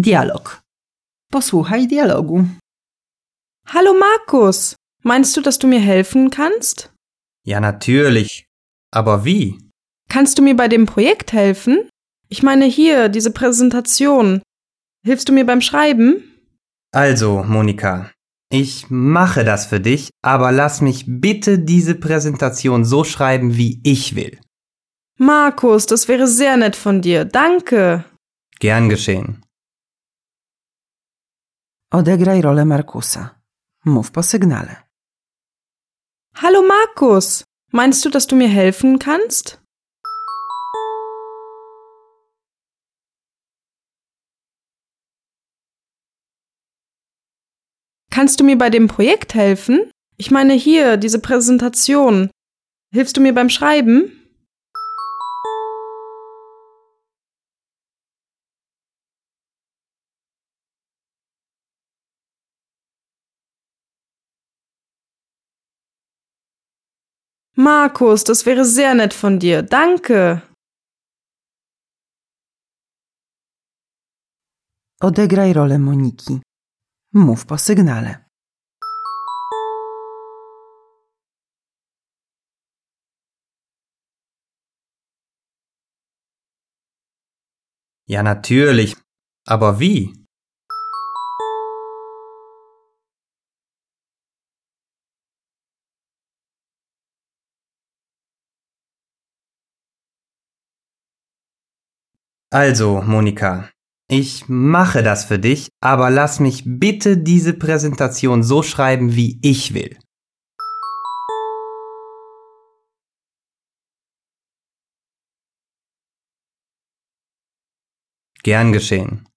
Dialog. Posłuchaj dialogu. Hallo Markus, meinst du, dass du mir helfen kannst? Ja, natürlich. Aber wie? Kannst du mir bei dem Projekt helfen? Ich meine hier, diese Präsentation. Hilfst du mir beim Schreiben? Also, Monika, ich mache das für dich, aber lass mich bitte diese Präsentation so schreiben, wie ich will. Markus, das wäre sehr nett von dir. Danke. Gern geschehen. Odegraj rolę Markusa. Mów po sygnale. Hallo Markus, meinst du, dass du mir helfen kannst? Kannst du mir bei dem Projekt helfen? Ich meine hier, diese Präsentation. Hilfst du mir beim Schreiben? Markus, das wäre sehr nett von dir. Danke. Odegraj rolę Moniki. Mów po sygnale. Ja, natürlich. Aber wie? Also, Monika, ich mache das für dich, aber lass mich bitte diese Präsentation so schreiben, wie ich will. Gern geschehen.